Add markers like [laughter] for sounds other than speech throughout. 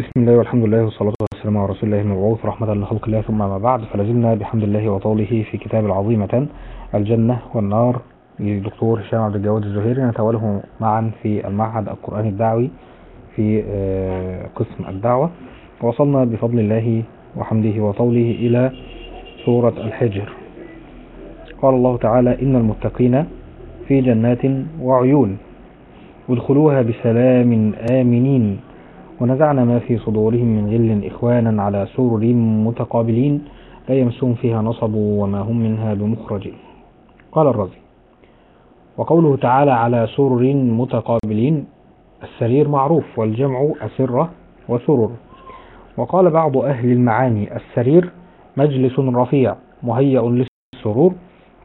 بسم الله والحمد لله والصلاة والسلام على رسول الله المبعوث رحمة لخلق الله ثم ما بعد فلازلنا بحمد الله وطوله في كتاب العظيمة الجنة والنار للدكتور هشام عبد الجواد الزهيري نتناوله معا في المعهد القرآني الدعوي في آه، قسم الدعوة. وصلنا بفضل الله وحمده وطوله إلى سورة الحجر. قال الله تعالى إن المتقين في جنات وعيون ادخلوها بسلام آمنين. ونزعنا ما في صدورهم من غل إخوانا على سرر متقابلين لا يمسهم فيها نصب وما هم منها بمخرجين قال الرازي وقوله تعالى على سرر متقابلين السرير معروف والجمع أسرة وسرر وقال بعض أهل المعاني السرير مجلس رفيع مهيأ للسرور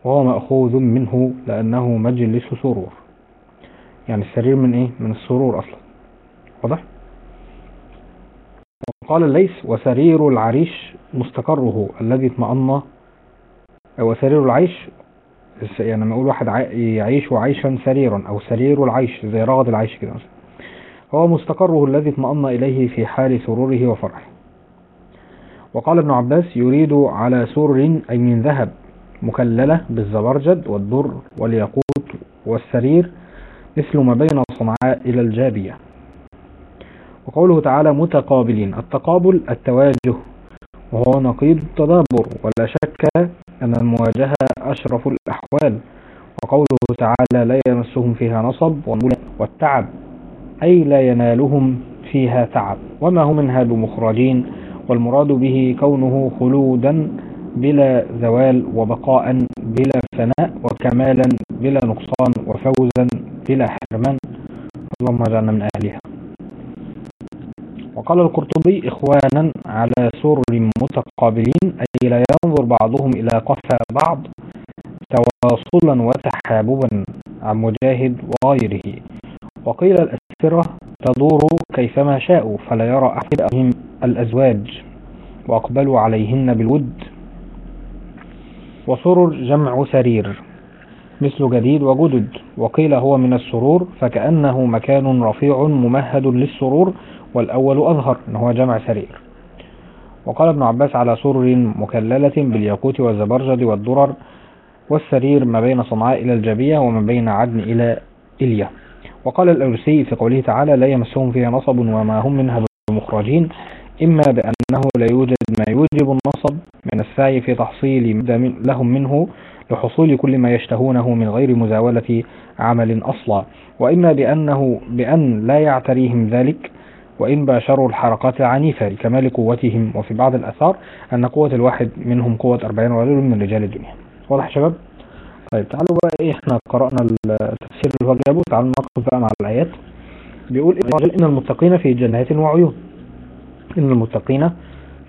وهو مأخوذ منه لأنه مجلس سرور يعني السرير من إيه؟ من السرور أصلا واضح؟ وقال الليث وسرير العريش مستقره الذي اطمأن. وسرير العيش يعني لما أقول واحد يعيش عيشا سريرا أو سرير العيش زي رغد العيش كده مثلا. هو مستقره الذي اطمأن إليه في حال سروره وفرحه. وقال ابن عباس يريد على سرر أي من ذهب مكللة بالزبرجد والدر والياقوت والسرير مثل ما بين صنعاء إلى الجابية. وقوله تعالى متقابلين التقابل التواجه وهو نقيض التدابر ولا شك أن المواجهة أشرف الأحوال. وقوله تعالى لا يمسهم فيها نصب والتعب أي لا ينالهم فيها تعب. وما هم منها بمخرجين والمراد به كونه خلودا بلا زوال وبقاء بلا فناء وكمالا بلا نقصان وفوزا بلا حرمان. اللهم اجعلنا من أهلها. وقال القرطبي إخوانا على سرر متقابلين أي لا ينظر بعضهم إلى قفا بعض تواصلا وتحاببا عن مجاهد وغيره. وقيل الأسرة تدور كيفما شاءوا فلا يرى أحد بهم الأزواج وأقبلوا عليهن بالود. وسرر جمع سرير مثل جديد وجدد. وقيل هو من السرور فكأنه مكان رفيع ممهد للسرور والأول أظهر إن هو جمع سرير. وقال ابن عباس على سرر مكللة بالياقوت والزبرجد والدرر والسرير ما بين صنعاء إلى الجبية وما بين عدن إلى إليا. وقال الأوسي في قوله تعالى لا يمسهم فيها نصب وما هم منها بمخرجين إما بأنه لا يوجد ما يوجب النصب من السعي في تحصيل لهم منه لحصول كل ما يشتهونه من غير مزاولة عمل أصلا وإما بأنه بأن لا يعتريهم ذلك وإن باشروا الحركات العنيفة لكمال قوتهم وفي بعض الأثار أن قوة الواحد منهم قوة 40 رجل من رجال الدنيا. واضح يا شباب؟ طيب تعالوا بقى إيه إحنا قرأنا التفسير اللي هو جابه تعالوا نركز بقى مع الآيات. بيقول إن المتقين في جنات وعيون. إن المتقين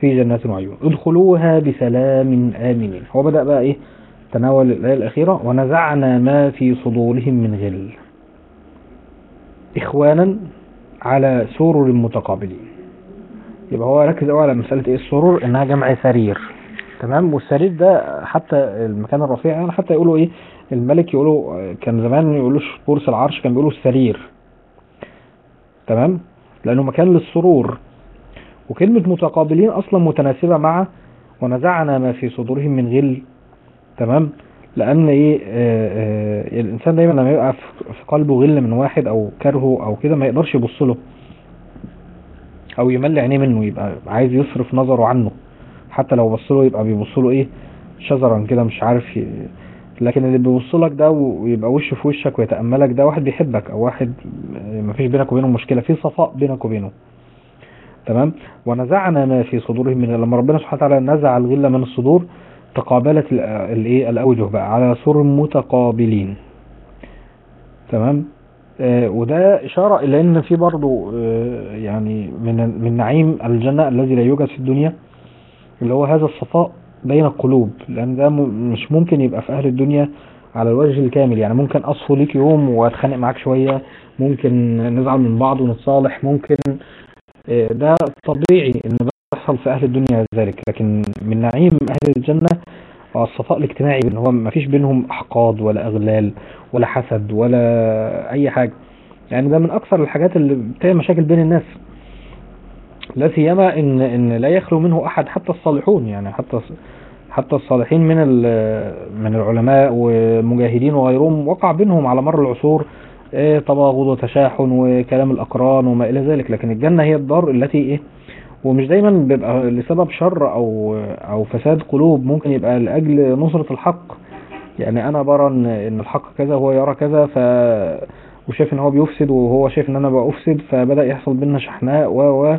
في جنات وعيون. ادخلوها بسلام آمنين. هو بدأ بقى إيه؟ تناول الآية الأخيرة. ونزعنا ما في صدورهم من غل. إخوانا على سرر متقابلين يبقى هو ركز قوي على مسألة إيه؟ السرور إنها جمع سرير. تمام؟ والسرير ده حتى المكان الرفيع يعني حتى يقولوا إيه؟ الملك يقولوا كان زمان ما يقولوش كرسي العرش كان بيقولوا السرير. تمام؟ لأنه مكان للسرور. وكلمة متقابلين أصلا متناسبة مع ونزعنا ما في صدورهم من غل. تمام؟ لأن إيه آه آه الإنسان دايما لما يبقى في قلبه غل من واحد أو كرهه أو كده ما يقدرش يبص له أو يملي عينيه منه يبقى عايز يصرف نظره عنه. حتى لو بص له يبقى بيبص له إيه شزرا كده مش عارف ي... لكن اللي بيبص لك ده ويبقى وشه في وشك ويتأملك ده واحد بيحبك أو واحد ما فيش بينك وبينه مشكلة في صفاء بينك وبينه. تمام؟ ونزعنا ما في صدورهم من لما ربنا سبحانه وتعالى نزع الغل من الصدور تقابلت الإيه؟ الأوجه بقى على سور متقابلين. تمام؟ آه وده إشارة إلى إن في برضه آه يعني من من نعيم الجنة الذي لا يوجد في الدنيا اللي هو هذا الصفاء بين القلوب لأن ده مش ممكن يبقى في أهل الدنيا على الوجه الكامل. يعني ممكن أصفو ليك يوم وأتخانق معاك شوية ممكن نزعل من بعض ونتصالح ممكن آه ده طبيعي إن يحصل في أهل الدنيا ذلك. لكن من نعيم أهل الجنة الصفاء الاجتماعي ان هو ما فيش بينهم أحقاد ولا إغلال ولا حسد ولا أي حاجة. يعني ده من أكثر الحاجات اللي بتعمل مشاكل بين الناس. لا سيما إن إن لا يخلو منه أحد حتى الصالحون. يعني حتى حتى الصالحين من من العلماء والمجاهدين وغيرهم وقع بينهم على مر العصور تباغض وتشاحن وكلام الأقران وما إلى ذلك. لكن الجنة هي الدار التي إيه ومش دايما بيبقى لسبب شر أو أو فساد قلوب ممكن يبقى لأجل نصرة الحق. يعني أنا برى إن الحق كذا وهو يرى كذا ف وشايف إن هو بيفسد وهو شايف إن أنا بفسد فبدأ يحصل بينا شحناء و و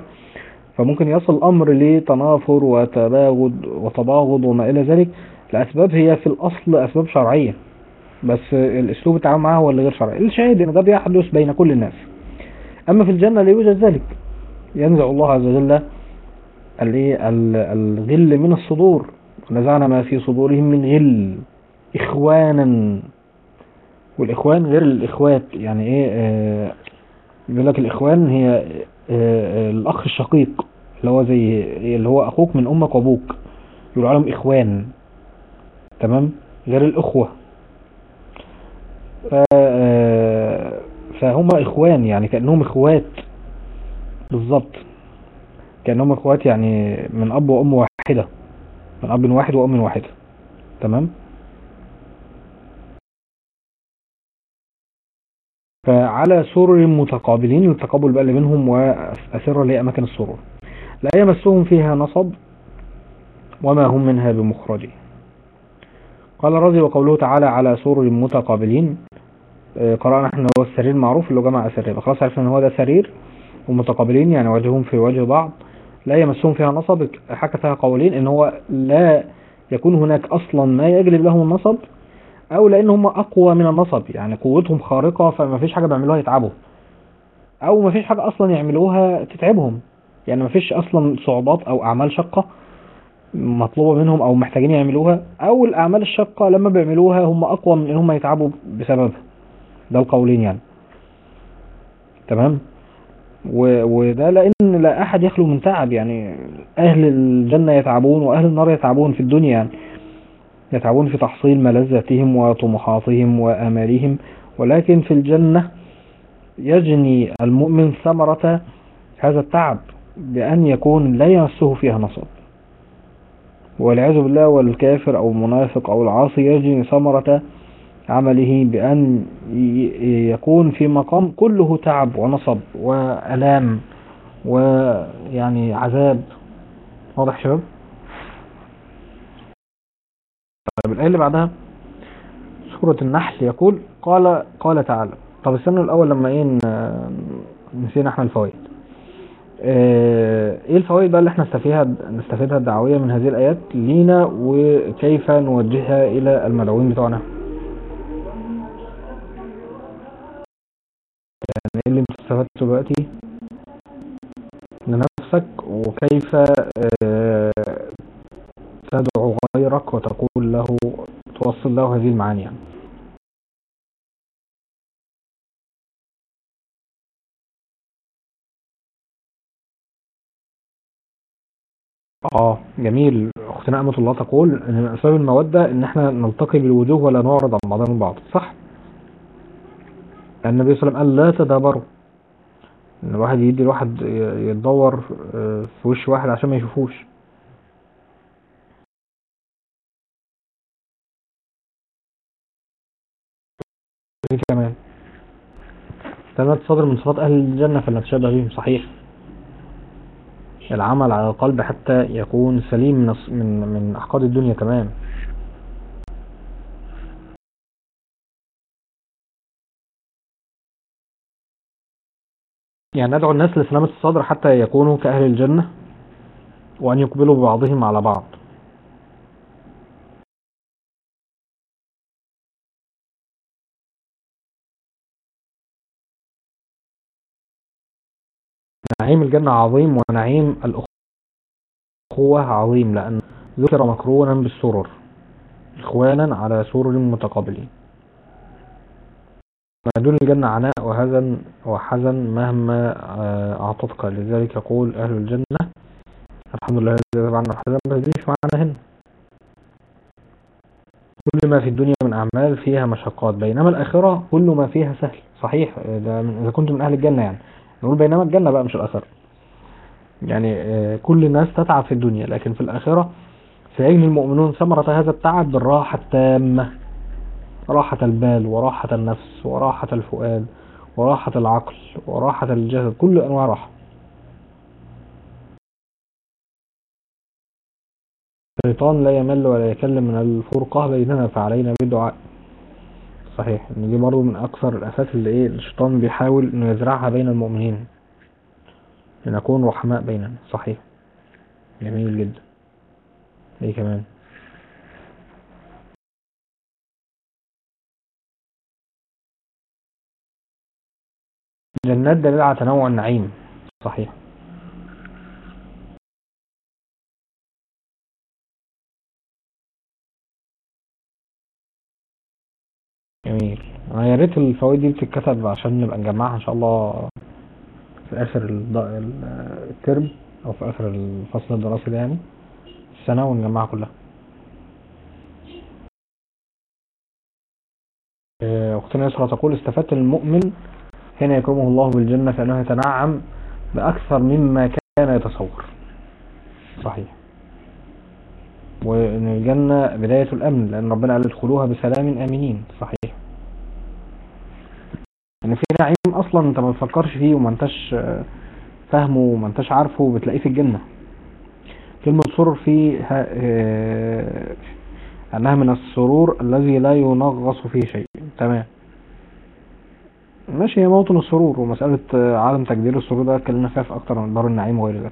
فممكن يصل الامر لتنافر وتباغض وتباغض وما إلى ذلك. لاسباب هي في الأصل أسباب شرعية بس الأسلوب التعامل معاها هو اللي غير شرعي. الشاهد إن ده بيحدث بين كل الناس. أما في الجنة لا يوجد ذلك. ينزع الله عز وجل الايه ال- الغل من الصدور. ونزعنا ما في صدورهم من غل إخوانا. والإخوان غير الإخوات يعني إيه آه بيقول لك الإخوان هي آه آه الأخ الشقيق اللي هو زي اللي هو أخوك من أمك وأبوك. يقولوا عليهم إخوان. تمام؟ غير الأخوة. آه، فهم إخوان يعني كأنهم إخوات. بالظبط كأنهم إخوات يعني من أب وأم واحدة. من أب واحد وأم واحدة. تمام؟ فعلى سرر متقابلين التقابل بقى اللي بينهم وأسرة لأماكن السرور لا يمسهم فيها نصب وما هم منها بمخرجين قال الرازي وقوله تعالى على سرر متقابلين. آه، قرأنا إحنا هو السرير المعروف اللي هو جمع سرير خلاص عرفنا إن هو ده سرير ومتقابلين يعني وجههم في وجه بعض. لا يمسهم فيها نصب حكى فيها قولين إن هو لا يكون هناك أصلا ما يجلب لهم النصب أو لأن هم أقوى من النصب يعني قوتهم خارقة فما فيش حاجة بيعملوها يتعبوا أو ما فيش حاجة أصلا يعملوها تتعبهم يعني ما فيش أصلا صعوبات أو أعمال شقة مطلوبة منهم أو محتاجين يعملوها أو الأعمال الشقة لما بيعملوها هم أقوى من إن هم يتعبوا بسببها. ده القولين يعني. تمام؟ وده لأن لا أحد يخلو من تعب يعني أهل الجنة يتعبون وأهل النار يتعبون في الدنيا يعني يتعبون في تحصيل ملذاتهم وطموحاتهم وآمالهم ولكن في الجنة يجني المؤمن ثمرة هذا التعب بأن يكون لا يمسه فيها نصب. والعياذ بالله والكافر أو المنافق أو العاصي يجني ثمرة عمله بأن يكون في مقام كله تعب ونصب وألام ويعني عذاب. واضح شباب؟ طيب الآية اللي بعدها سورة النحل يقول قال قال تعالى. طب استنوا الأول لما ن- نسينا إحنا الفوائد. آه، إيه الفوائد بقى اللي إحنا نستفيدها نستفيدها الدعوية من هذه الآيات؟ لينا وكيف نوجهها إلى المدعوين بتوعنا؟ استفدته دلوقتي لنفسك وكيف آه، تدعو غيرك وتقول له توصل له هذه المعاني يعني. آه جميل. اختنا امة الله تقول ان من اسباب المودة إن إحنا نلتقي بالوجوه ولا نعرض عن بعضنا البعض صح؟ النبي صلى الله عليه وسلم قال لا تدابروا. إن الواحد يدي الواحد يتدور آه، في وش واحد عشان ما يشوفوش. كمان. ثلاث صدر من صفات أهل الجنة فلا تشابه بهم صحيح. العمل على القلب حتى يكون سليم من من أحقاد الدنيا تمام. يعني ندعو الناس لسلامة الصدر حتى يكونوا كأهل الجنة وأن يقبلوا ببعضهم على بعض. نعيم الجنة عظيم ونعيم الأخوة عظيم لأن ذكر مكرونا بالسرر إخوانا على سرر متقابلين. ما دون الجنة عناء وهزن وحزن مهما آه، أعطتك. لذلك يقول أهل الجنة الحمد لله الذي عنا الحزن ما يجريش معنا هنا. كل ما في الدنيا من أعمال فيها مشقات بينما الآخرة كل ما فيها سهل. صحيح إذا كنت من أهل الجنة يعني. نقول بينما الجنة بقى مش الآخرة. يعني آه، كل الناس تتعب في الدنيا لكن في الآخرة سيجني المؤمنون؟ ثمرة هذا التعب بالراحة التامة. راحة البال وراحة النفس وراحة الفؤاد. وراحة العقل وراحة الجسد كل أنواع راحة. الشيطان لا يمل ولا يكلم من الفرقة بيننا فعلينا بالدعاء صحيح إن دي برضه من أكثر الافات اللي إيه الشيطان بيحاول إنه يزرعها بين المؤمنين. لنكون رحماء بيننا صحيح. جميل جدا. إيه كمان؟ جنات دليل على تنوع النعيم. صحيح. جميل. أنا يا ريت الفوائد دي بتتكتب عشان نبقى نجمعها إن شاء الله في آخر الترم أو في آخر الفصل الدراسي ده يعني. السنة ونجمعها كلها. آه، أختنا يسرى تقول استفدت المؤمن حين يكرمه الله بالجنة فإنه يتنعم بأكثر مما كان يتصور. صحيح. وإن الجنة بداية الأمن لأن ربنا قال ادخلوها بسلام آمنين. صحيح. ان في نعيم أصلا أنت ما بتفكرش فيه وما انتش فاهمه وما انتش عارفه بتلاقيه في الجنة. كلمة سرور فيها آه، أنها من السرور الذي لا ينغص فيه شيء. تمام. ماشي هي موطن السرور ومسألة آه، عدم تقدير السرور ده اتكلمنا فيها في أكتر من دار النعيم وغير ذلك.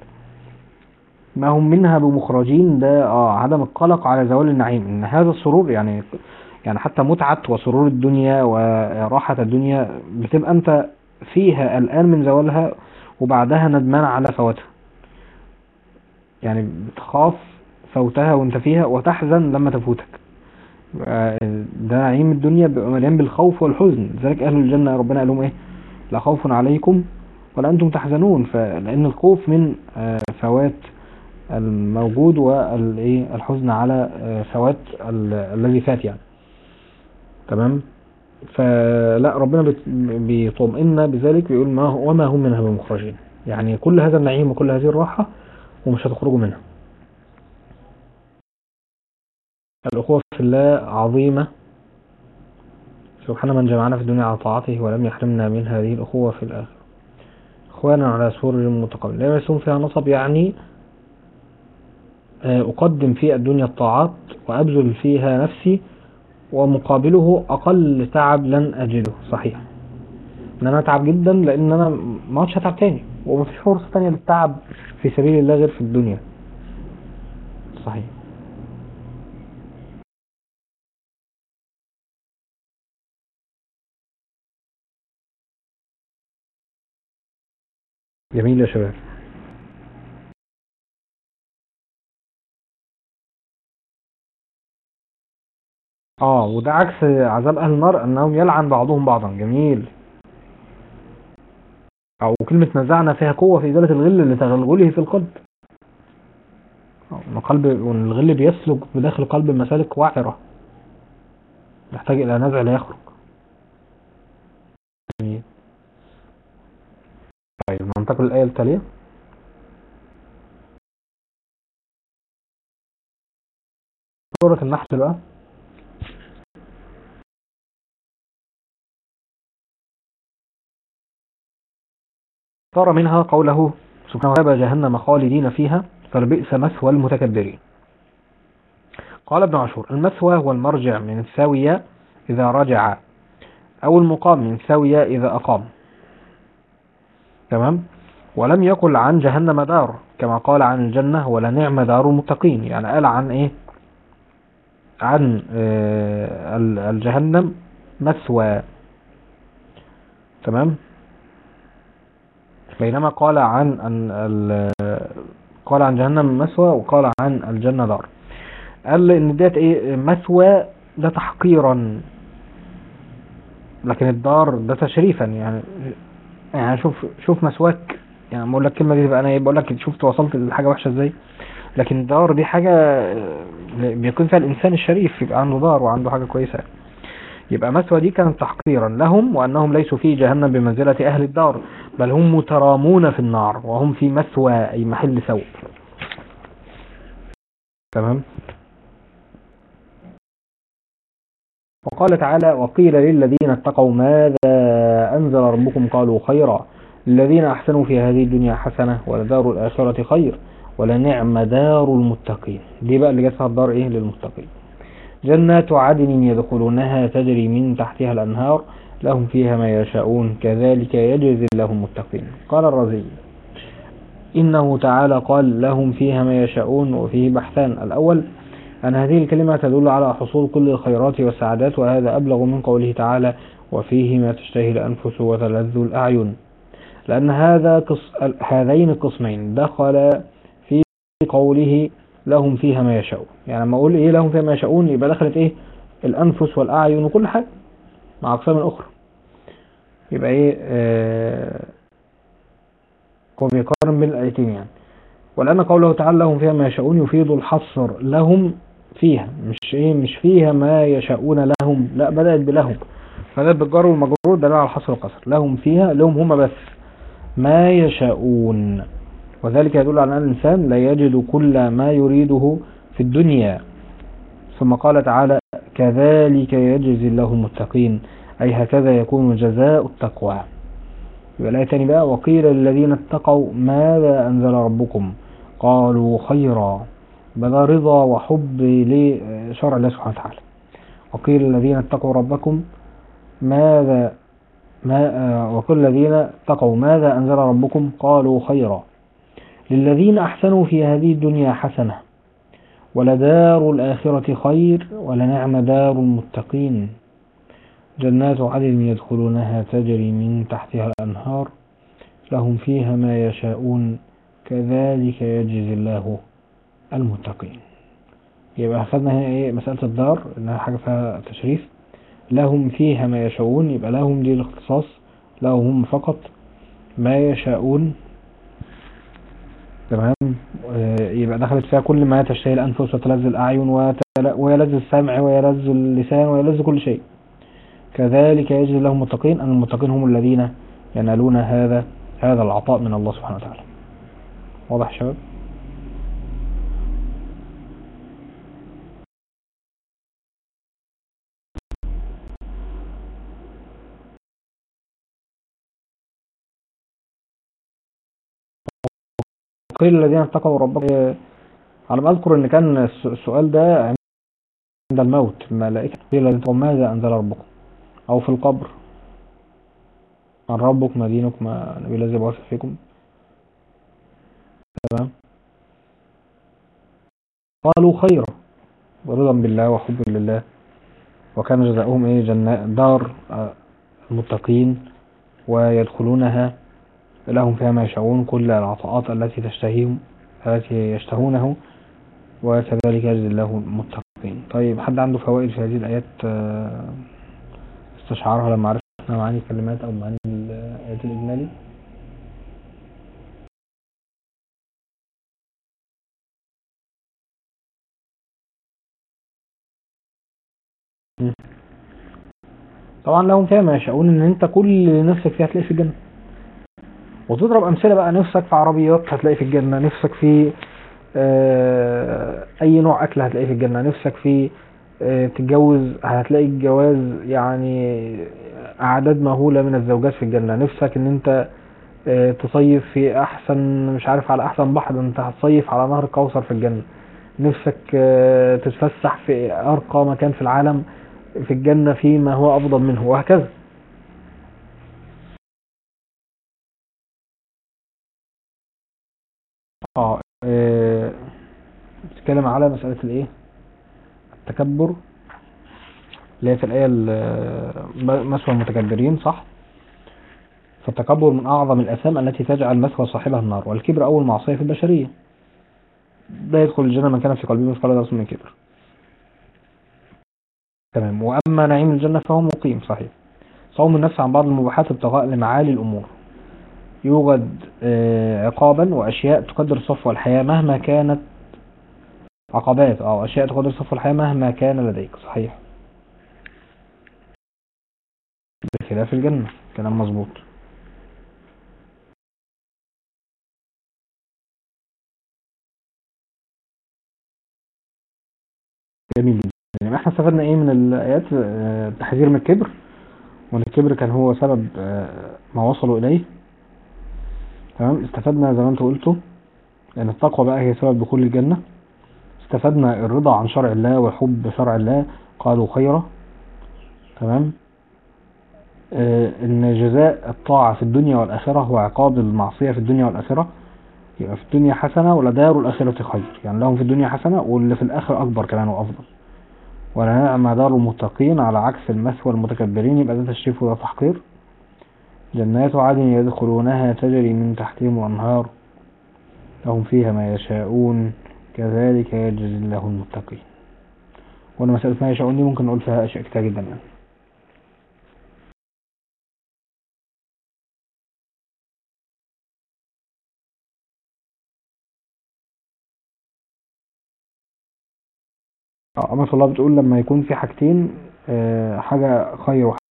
ما هم منها بمخرجين؟ ده آه عدم القلق على زوال النعيم. إن هذا السرور يعني يعني حتى متعة وسرور الدنيا وراحة الدنيا بتبقى أنت فيها الآن من زوالها وبعدها ندمان على فواتها. يعني بتخاف فوتها وأنت فيها وتحزن لما تفوتك. آه، ده نعيم الدنيا بيبقى مليان بالخوف والحزن. لذلك أهل الجنة ربنا قال لهم إيه؟ لا خوف عليكم ولا أنتم تحزنون. فلان الخوف من آه، فوات الموجود والإيه؟ الحزن على آه، فوات ال- الذي فات يعني. تمام؟ فلا ربنا بيطمئن بذلك بيقول ما وما هم منها بمخرجين يعني كل هذا النعيم وكل هذه الراحة ومش هتخرجوا منها. الأخوة في الله عظيمة. سبحان من جمعنا في الدنيا على طاعته ولم يحرمنا من هذه الأخوة في الآخرة. إخوانا على سرر متقابل لا يرسون فيها نصب يعني آه، أقدم في الدنيا الطاعات وأبذل فيها نفسي ومقابله أقل تعب لن أجده. صحيح. إن أنا أتعب جدا لأن أنا ما عادش هتعب تاني. ومفيش فرصة تانية للتعب في سبيل الله غير في الدنيا. صحيح. جميل يا شباب. آه وده عكس عذاب أهل النار أنهم يلعن بعضهم بعضا. جميل. أو كلمة نزعنا فيها قوة في ازالة الغل لتغلغله في القلب. آه، القلب وإن الغل بيسلك بداخل القلب مسالك وعرة يحتاج إلى نزع ليخرج جميل. طيب ننتقل للآية التالية؟ سورة النحل بقى. صار منها قوله سبحانه وتعالى جهنم خالدين فيها فلبئس مثوى المتكبرين. قال ابن عاشور المثوى هو المرجع من ثوية إذا رجع أو المقام من ثوية إذا أقام. تمام؟ ولم يقل عن جهنم دار كما قال عن الجنة ولا نعم دار المتقين. يعني قال عن إيه؟ عن آه، ال- الجهنم مثوى. تمام؟ بينما قال عن قال عن جهنم مثوى وقال عن الجنة دار. قال إن ديت إيه؟ مثوى ده تحقيرا لكن الدار ده تشريفا. يعني يعني شوف شوف مثواك يعني بقول لك الكلمة دي تبقى أنا بقول لك شفت وصلت لحاجة وحشة إزاي. لكن الدار دي حاجة آه، بيكون فيها الإنسان الشريف يبقى عنده دار وعنده حاجة كويسة. يبقى مثوى دي كانت تحقيرا لهم وأنهم ليسوا في جهنم بمنزلة أهل الدار بل هم مترامون في النار وهم في مثوى أي محل سوء. تمام؟ وقال تعالى وقيل للذين اتقوا ماذا أنزل ربكم قالوا خيرا. الذين أحسنوا في هذه الدنيا حسنة ولدار الآخرة خير ولنعم دار المتقين. دي بقى اللي جت فيها الدار إيه؟ للمتقين. جنات عدن يدخلونها تجري من تحتها الأنهار لهم فيها ما يشاءون كذلك يجزي الله المتقين. قال الرازي إنه تعالى قال لهم فيها ما يشاءون وفيه بحثان. الأول أن هذه الكلمة تدل على حصول كل الخيرات والسعادات وهذا أبلغ من قوله تعالى وفيه ما تشتهي الأنفس وتلذ الأعين. لأن هذا قص... هذين القسمين دخل في قوله لهم فيها ما يشاءون. يعني لما أقول إيه لهم فيها ما يشاءون يبقى دخلت إيه؟ الأنفس والأعين وكل حاجة مع أقسام أخرى. يبقى إيه؟ آه هو بيقارن بين الآيتين يعني. ولأن قوله تعالى لهم فيها ما يشاءون يفيد الحصر لهم فيها مش إيه؟ مش فيها ما يشاءون لهم. لا بدأت بلهم. فبدأت بالجر والمجرور دليل على الحصر والقصر لهم فيها لهم هم بس. ما يشاءون. وذلك يدل على أن الإنسان لا يجد كل ما يريده في الدنيا. ثم قال تعالى كذلك يجزي الله المتقين. أي هكذا يكون جزاء التقوى. يبقى الآية تاني بقى وقيل للذين اتقوا ماذا أنزل ربكم؟ قالوا خيرا. بدا رضا وحب لشرع الله سبحانه وتعالى. وقيل للذين اتقوا ربكم ماذا ما وكل الذين اتقوا ماذا أنزل ربكم؟ قالوا خيرا. للذين أحسنوا في هذه الدنيا حسنة ولدار الآخرة خير ولنعم دار المتقين. جنات عدن يدخلونها تجري من تحتها الأنهار لهم فيها ما يشاءون كذلك يجزي الله المتقين. يبقى أخذنا هنا إيه؟ مسألة الدار إنها حاجة فيها تشريف. لهم فيها ما يشاءون يبقى لهم دي الاختصاص لهم هم فقط ما يشاءون. تمام؟ يبقى دخلت فيها كل ما تشتهي الأنفس وتلذ الأعين ويلذ السمع ويلذ اللسان ويلذ كل شيء. كذلك يجزي الله المتقين أن المتقين هم الذين ينالون هذا هذا العطاء من الله سبحانه وتعالى. واضح شباب؟ قيل الذين اتقوا ربهم على ما أذكر إن كان السؤال ده عند الموت. الملائكة قيل الذين اتقوا ماذا أنزل ربكم؟ أو في القبر. من ربك ما دينك ما نبي الذي بعث فيكم. تمام. قالوا خيرا ورضا بالله وحب لله. وكان جزاؤهم إيه؟ جنات دار المتقين. ويدخلونها. لهم فيها ما يشاءون كل العطاءات التي تشتهيهم التي يشتهونه وكذلك يجزي الله المتقين. طيب حد عنده فوائد في هذه الآيات استشعارها لما عرفنا معاني الكلمات أو معاني الآيات الإجمالي طبعا لهم فيها ما يشاءون إن أنت كل نفسك فيها هتلاقي في الجنة. وتضرب أمثلة بقى نفسك في عربيات هتلاقي في الجنة نفسك في أي نوع أكل هتلاقيه في الجنة نفسك في تتجوز هتلاقي الجواز يعني أعداد مهولة من الزوجات في الجنة نفسك إن أنت تصيف في أحسن مش عارف على أحسن بحر أنت هتصيف على نهر كوثر في الجنة. نفسك تتفسح في أرقى مكان في العالم في الجنة فيما هو أفضل منه وهكذا. آه بتتكلم على مسألة الإيه؟ التكبر اللي هي في الآية مثوى المتكبرين صح؟ فالتكبر من أعظم الأثام التي تجعل مثوى صاحبها النار والكبر أول معصية في البشرية. لا يدخل الجنة من كان في قلبه مثقال ذرة من كبر. تمام. وأما نعيم الجنة فهو مقيم صحيح. صوم النفس عن بعض المباحات ابتغاء لمعالي الأمور. يوجد عقابا وأشياء تقدر صفو الحياة مهما كانت عقبات أو أشياء تقدر صفو الحياة مهما كان لديك. صحيح. بخلاف الجنة. كلام مظبوط. جميل. يعني إحنا استفدنا إيه من الآيات؟ آه، التحذير من الكبر. وإن الكبر كان هو سبب آه، ما وصلوا إليه. تمام؟ استفدنا زي ما أنتوا قلتوا ان التقوى بقى هي سبب دخول الجنة. استفدنا الرضا عن شرع الله وحب شرع الله قالوا خيرا. تمام؟ آه، إن جزاء الطاعة في الدنيا والآخرة هو عقاب المعصية في الدنيا والآخرة. يبقى في الدنيا حسنة ولدار الآخرة خير. يعني لهم في الدنيا حسنة واللي في الآخرة أكبر كمان وأفضل. ولنعم دار المتقين على عكس المثوى المتكبرين يبقى ده تشريف وده تحقير. جنات عدن يدخلونها تجري من تحتهم الأنهار. لهم فيها ما يشاءون. كذلك يجزي الله المتقين. وأنا مسألة ما يشاءون دي ممكن نقول فيها أشياء كتير جدا يعني. آه أما الله بتقول لما يكون في حاجتين آه، حاجة خير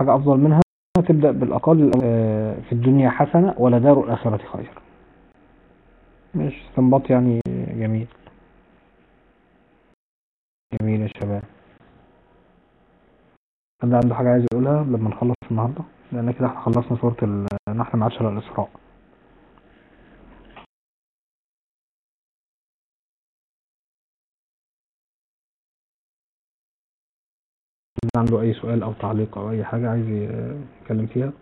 وحاجة أفضل منها تبدأ بالأقل آه، في الدنيا حسنة ولدار الآخرة خير. مش استنباط يعني جميل. جميل يا شباب. حد عنده حاجة عايز يقولها لما نخلص النهاردة؟ لأن كده إحنا خلصنا سورة النحل مع عشر الإسراء. عنده أي سؤال أو تعليق أو أي حاجة عايز يتكلم فيها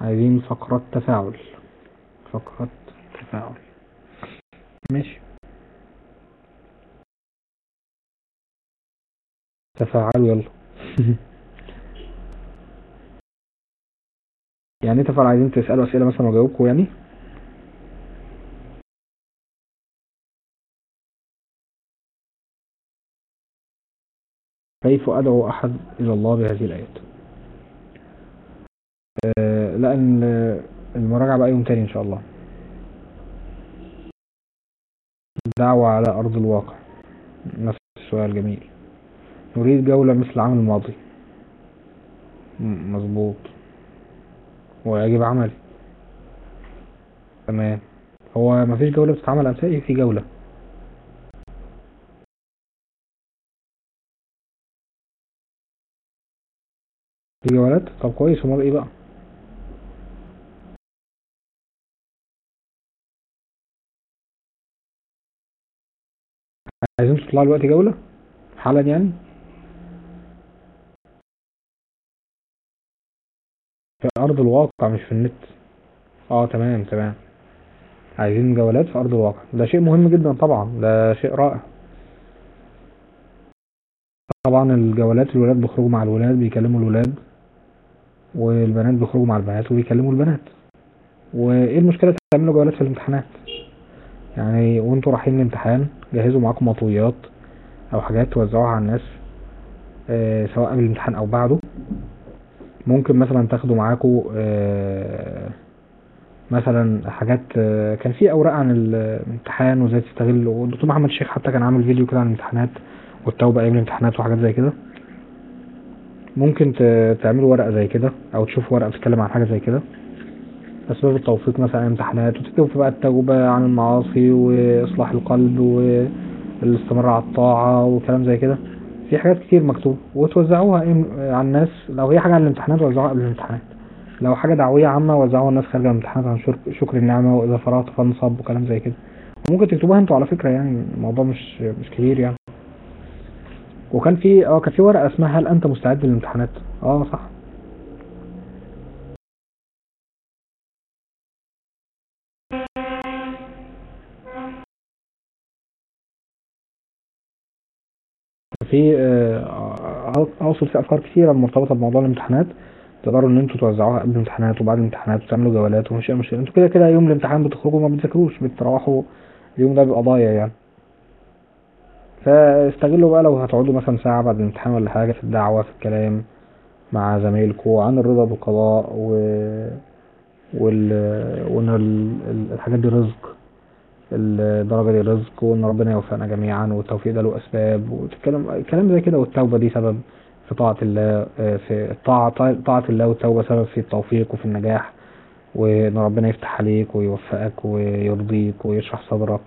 عايزين فقرة تفاعل. فقرة تفاعل. ماشي. تفاعلوا يلا. [laughs] يعني إيه تفاعل عايزين تسألوا أسئلة مثلا وأجاوبكم يعني؟ كيف أدعو أحد إلى الله بهذه الآيات؟ آه لأن المراجعة بقى يوم تاني إن شاء الله. دعوة على أرض الواقع. نفس السؤال جميل. نريد جولة مثل العام الماضي. مظبوط. ويجب عملي. تمام. هو مفيش جولة بتتعمل أمثالي في جولة. في جولات طب كويس. امال إيه بقى؟ عايزين تطلعوا دلوقتي جولة؟ حالا يعني؟ في أرض الواقع مش في النت. آه تمام تمام. عايزين جولات في أرض الواقع. ده شيء مهم جدا طبعا. ده شيء رائع. طبعا الجولات الولاد بيخرجوا مع الولاد بيكلموا الولاد. والبنات بيخرجوا مع البنات وبيكلموا البنات. وإيه المشكلة تعملوا جولات في الامتحانات؟ يعني وانتوا رايحين الامتحان جهزوا معاكم مطويات أو حاجات توزعوها على الناس آه سواء قبل الامتحان أو بعده. ممكن مثلا تاخدوا معاكم آه مثلا حاجات آه كان في أوراق عن الامتحان وإزاي تستغل. والدكتور محمد الشيخ حتى كان عامل فيديو كده عن الامتحانات والتوبة أيام الامتحانات وحاجات زي كده. ممكن تعملوا ورقة زي كده أو تشوفوا ورقة بتتكلم عن حاجة زي كده. أسباب التوفيق مثلا عن الامتحانات وتكتبوا بقى التوبة عن المعاصي وإصلاح القلب والاستمرار على الطاعة وكلام زي كده. في حاجات كتير مكتوبة وتوزعوها إيه على الناس. لو هي حاجة عن الامتحانات وزعوها قبل الامتحانات. لو حاجة دعوية عامة وزعوها الناس خارجة من الامتحانات عن شكر النعمة وإذا فرغت فانصب وكلام زي كده. ممكن تكتبوها أنتوا على فكرة يعني الموضوع مش مش كبير يعني. وكان في آه كان في ورقة اسمها هل أنت مستعد للامتحانات؟ آه صح. في آه، اقصد في أفكار كثيرة مرتبطة بموضوع الامتحانات. تقدروا إن أنتوا توزعوها قبل الامتحانات وبعد الامتحانات وتعملوا جولات ومش مش أنتوا كده كده يوم الامتحان بتخرجوا ما بتذاكروش بتروحوا اليوم ده بقضايا يعني. فاستغلوا بقى لو هتقعدوا مثلا ساعة بعد الامتحان ولا حاجة في الدعوة في الكلام مع زمايلكم عن الرضا بالقضاء و وال... وإن ال- ال- الحاجات دي رزق الدرجة دي رزق وإن ربنا يوفقنا جميعا والتوفيق ده له أسباب. وتتكلم كلام زي كده والتوبة دي سبب في طاعة الله في الطاعة طاعة الله والتوبة سبب في التوفيق وفي النجاح وإن ربنا يفتح عليك ويوفقك ويرضيك ويشرح صدرك.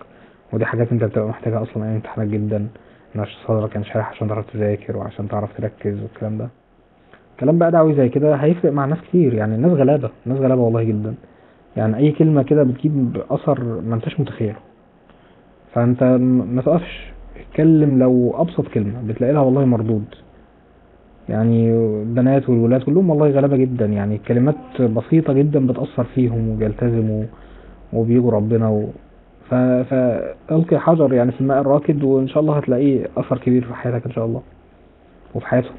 ودي حاجات انت بتبقى محتاجها أصلا اي امتحانات جدا ان صدرك ينشرح عشان تعرف تذاكر وعشان تعرف تركز والكلام ده. كلام بقى دعوي زي كده هيفرق مع ناس كتير يعني الناس غلابة الناس غلابة والله جدا. يعني أي كلمة كده بتجيب أثر ما أنتش متخيله. فأنت ما تقفش اتكلم لو أبسط كلمة بتلاقي لها والله مردود. يعني البنات والولاد كلهم والله غلابة جدا يعني كلمات بسيطة جدا بتأثر فيهم وبيلتزموا وبيجوا ربنا و... فألقي حجر يعني في الماء الراكد وإن شاء الله هتلاقيه أثر كبير في حياتك إن شاء الله. وفي حياتهم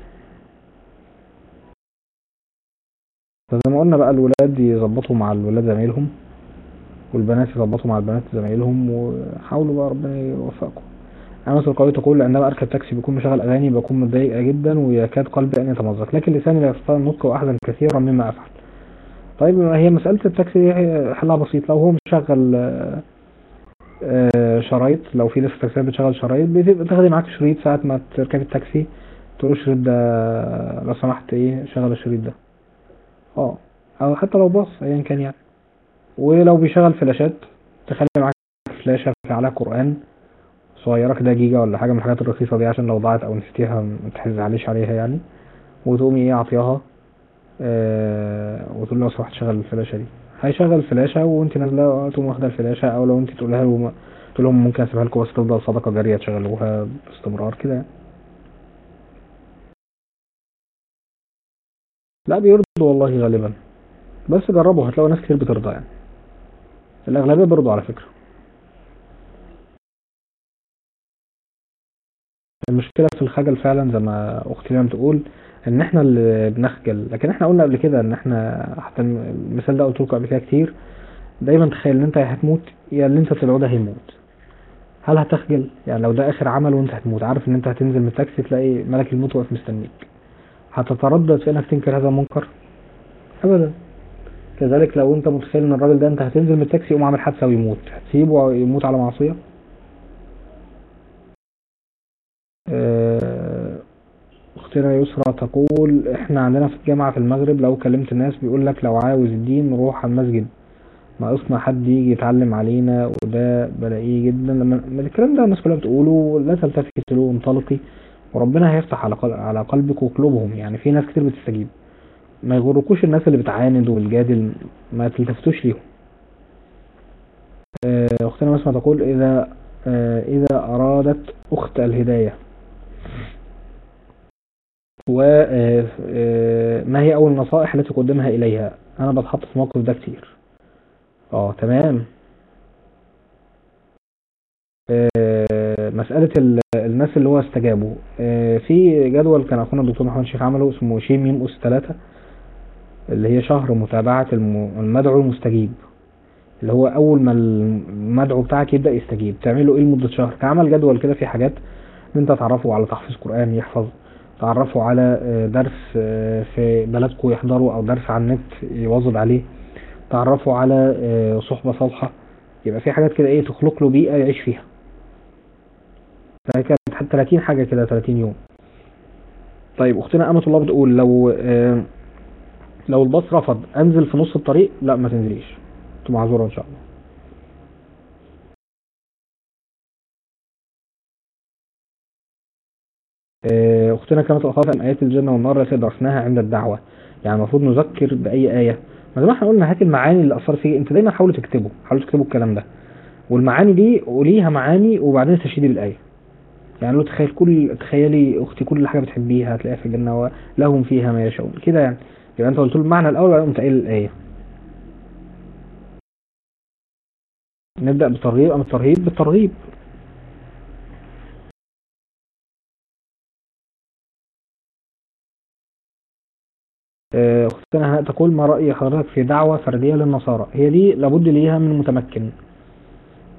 فزي ما قلنا بقى الولاد يظبطوا مع الولاد زمايلهم والبنات يظبطوا مع البنات زمايلهم وحاولوا بقى ربنا يوفقكم. أنا مثل قوي تقول عندما أركب تاكسي بكون مشغل أغاني بكون متضايقة جدا ويكاد قلبي أن يتمزق. لكن لساني لا يستطيع النطق وأحزن كثيرا مما أفعل. طيب هي مسألة التاكسي حلها بسيط. لو هو مشغل شرايط. لو في لسه تاكسيات بتشغل شرايط بت- بتاخدي معاك شريط ساعة ما تركبي التاكسي تقول الشريط ده لو سمحت إيه شغل الشريط ده. آه أو حتى لو باص ايا كان يعني. ولو بيشغل فلاشات تخلي معاك فلاشة في قرآن صغيرة كده جيجا ولا حاجة من الحاجات الرخيصة دي عشان لو ضاعت أو نسيتيها ما تحزعليش عليها يعني. وتقومي إيه عطياها آه وتقول لو سمحت شغل الفلاشة دي. هيشغل الفلاشة وأنت نازلة تقوم واخدة الفلاشة أو لو أنت تقولها له تقول لهم ممكن أسيبها لكم بس تفضل صدقة جارية تشغلوها باستمرار كده. يعني. لا بيرضوا والله غالبا. بس جربوا هتلاقوا ناس كتير بترضى يعني. الأغلبية بيرضوا على فكرة. المشكلة في الخجل فعلا زي ما أختي لما تقول إن إحنا اللي بنخجل. لكن إحنا قلنا قبل كده إن إحنا حتى المثال ده قلت لكم قبل كده كتير. دايما تخيل أنت يا هتموت يا اللي أنت بتدعوه ده هيموت. هل هتخجل؟ يعني لو ده آخر عمل وأنت هتموت. عارف إن أنت هتنزل من التاكسي تلاقي ملك الموت واقف مستنيك. هتتردد في إنك تنكر هذا المنكر؟ أبدا. كذلك لو أنت متخيل إن الراجل ده أنت هتنزل من التاكسي يقوم عامل حادثة ويموت. هتسيبه يموت على معصية؟ اختنا يسرى تقول إحنا عندنا في الجامعة في المغرب لو كلمت الناس بيقول لك لو عاوز الدين نروح على المسجد. ناقصنا حد يجي يتعلم علينا وده بلاقيه جدا. لما الكلام ده الناس كلها بتقوله لا تلتفت له انطلقي. وربنا هيفتح على على قلبك وقلوبهم. يعني في ناس كتير بتستجيب. ما يغركوش الناس اللي بتعاند والجادل ما تلتفتوش ليهم. آه، أختنا مسمى تقول إذا آه، إذا أرادت أخت الهداية. وما هي أول النصائح التي تقدمها إليها؟ أنا بتحط في الموقف ده كتير. آه تمام. آه، مسألة ال- الناس اللي هو استجابوا. آه، في جدول كان أخونا الدكتور محمد شيخ عمله اسمه شيم ميم أس ثلاثة اللي هي شهر متابعة الم- المدعو المستجيب اللي هو أول ما المدعو بتاعك يبدأ يستجيب. تعمله إيه لمدة شهر؟ كعمل جدول كده في حاجات إن أنت تعرفه على تحفيظ قرآن يحفظ. تعرفوا على آه، درس آه، في بلدكم يحضروا أو درس على النت يواظب عليه. تعرفوا على آه، صحبة صالحة. يبقى في حاجات كده إيه تخلق له بيئة يعيش فيها. فكانت حتى 30 حاجة كده 30 يوم. طيب أختنا أمة الله بتقول لو لو الباص رفض أنزل في نص الطريق لا ما تنزليش. أنتوا معذورة إن شاء الله. أختنا كانت اخاف ان آيات الجنة والنار التي درسناها عند الدعوة. يعني المفروض نذكر بأي آية. ما زي ما إحنا قلنا هات المعاني اللي أثرت فيك أنت دايما حاولوا تكتبوا حاولوا تكتبوا الكلام ده. والمعاني دي قوليها معاني وبعدين استشهدي بالايه يعني لو تخيل كل تخيلي أختي كل حاجة بتحبيها هتلاقيها في الجنة ولهم فيها ما يشاءون. كده يعني. يبقى أنت قلت له المعنى الأول وبعدين قمت قايل الآية. نبدأ بالترغيب. ام الترهيب بالترغيب هناء تقول ما رأي حضرتك في دعوة فردية للنصارى. هي دي لابد ليها من متمكن.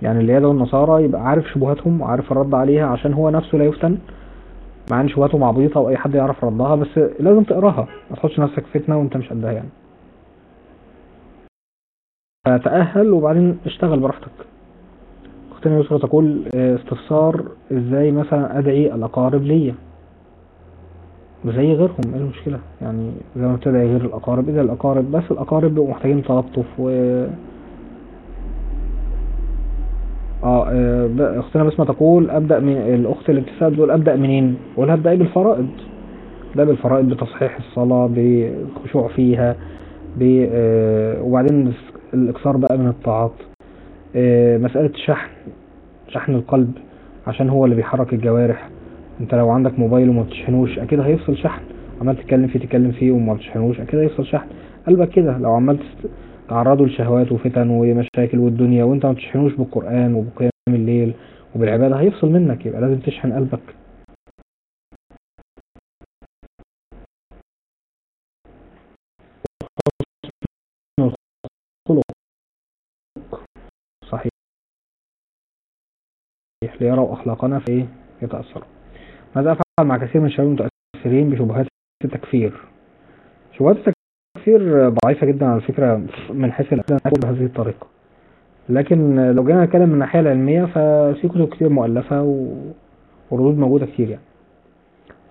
يعني اللي يدعو النصارى يبقى عارف شبهاتهم وعارف الرد عليها عشان هو نفسه لا يفتن مع إن شبهاتهم عبيطة وأي حد يعرف ردها بس لازم تقراها. ما تحطش نفسك فتنة وأنت مش قدها يعني. فتأهل وبعدين اشتغل براحتك. اختنا يسرا تقول آه، استفسار إزاي مثلا أدعي الأقارب ليا؟ زي غيرهم إيه المشكلة؟ يعني زي ما بتدعي غير الأقارب. إذا الأقارب بس الأقارب بيبقوا محتاجين تلطف و آه آه، أختنا بسمة تقول أبدأ من الأخت اللي بتسأل دول أبدأ منين؟ ولا هبدأ إيه بالفرائض. ده بالفرائض بتصحيح الصلاة بالخشوع فيها ب آه، وبعدين الإكثار بقى من الطاعات. آه، مسألة شحن شحن القلب عشان هو اللي بيحرك الجوارح. انت لو عندك موبايل وما بتشحنوش أكيد هيفصل شحن. عمال تتكلم فيه تتكلم فيه وما بتشحنوش أكيد هيفصل شحن. قلبك كده لو عمال تعرضه لشهوات وفتن ومشاكل والدنيا وانت ما بتشحنوش بالقرآن وبقيام الليل وبالعبادة هيفصل منك يبقى لازم تشحن قلبك. صحيح. ليروا أخلاقنا في إيه؟ يتأثروا ماذا أفعل مع كثير من الشباب المتأثرين بشبهات التكفير؟ شبهات التكفير ضعيفة جدا على فكرة من حيث بهذه الطريقة. لكن لو جينا نتكلم من الناحية العلمية ففي كتب كتير مؤلفة و... وردود موجودة كتير يعني.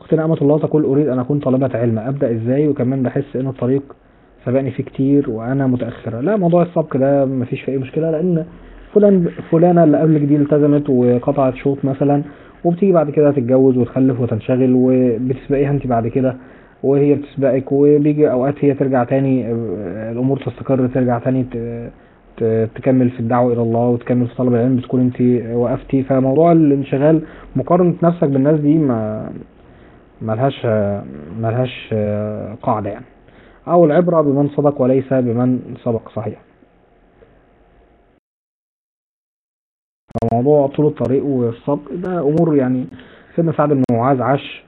أختنا أمة الله تقول أريد أن أكون طالبة علم. أبدأ إزاي؟ وكمان بحس إن الطريق سبقني فيه كتير وأنا متأخرة. لا موضوع السبق ده مفيش فيه أي مشكلة لأن فلان فلانة اللي قبلك دي التزمت وقطعت شوط مثلا وبتيجي بعد كده تتجوز وتخلف وتنشغل وبتسبقيها انت بعد كده وهي بتسبقك وبيجي أوقات هي ترجع تاني الأمور تستقر ترجع تاني تكمل في الدعوة إلى الله وتكمل في طلب العلم بتكون انت وقفتي. فموضوع الانشغال مقارنة نفسك بالناس دي ما ملهاش ملهاش قاعدة يعني. أو العبرة بمن صدق وليس بمن سبق صحيح. موضوع طول الطريق والصبر. ده أمور يعني سيدنا سعد بن معاذ عاش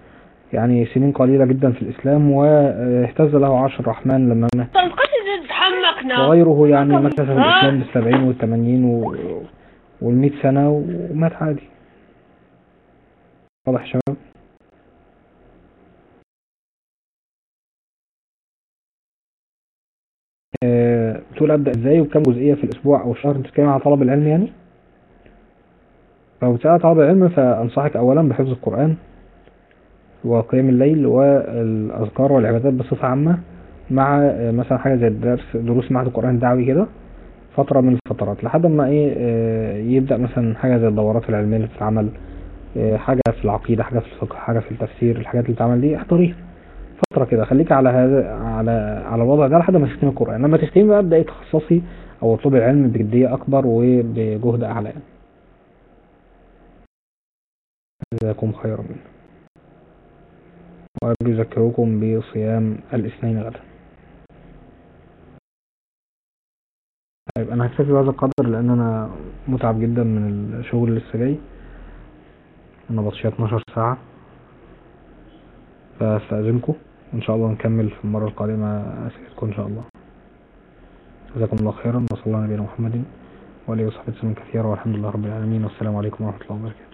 يعني سنين قليلة جدا في الإسلام واهتز له عرش الرحمن لما مات. وغيره يعني مكث في الإسلام بالسبعين والثمانين و... والمئة سنة ومات عادي. واضح يا شباب؟ آه، بتقول أبدأ إزاي وكم جزئية في الأسبوع أو الشهر أنت بتتكلم على طلب العلم يعني؟ لو بتسأل طلب العلم فأنصحك اولا بحفظ القرآن وقيام الليل والأذكار والعبادات بصفة عامة مع مثلا حاجة زي الدرس دروس معهد القرآن الدعوي كده فترة من الفترات لحد ما إيه آه، يبدأ مثلا حاجة زي الدورات العلمية اللي بتتعمل آه، حاجة في العقيدة حاجة في الفقه حاجة في التفسير الحاجات اللي بتتعمل دي احضريها فترة كده خليك على هذا على على الوضع ده لحد ما تختمي القرآن لما تختمي بقى ابدأي تخصصي أو اطلبي العلم بجدية أكبر وبجهد أعلى يعني. جزاكم خيرا. منه وأرجو أذكركم بصيام الاثنين غدا. طيب أنا هكتفي بهذا القدر لأن أنا متعب جدا من الشغل اللي لسه جاي. أنا بطشي 12 ساعة. فأستأذنكم وإن شاء الله نكمل في المرة القادمة أسئلتكم إن شاء الله. جزاكم الله خيرا. وصلى الله على نبينا محمد وآله وصحبه وسلم كثيرا والحمد لله رب العالمين. والسلام عليكم ورحمة الله وبركاته.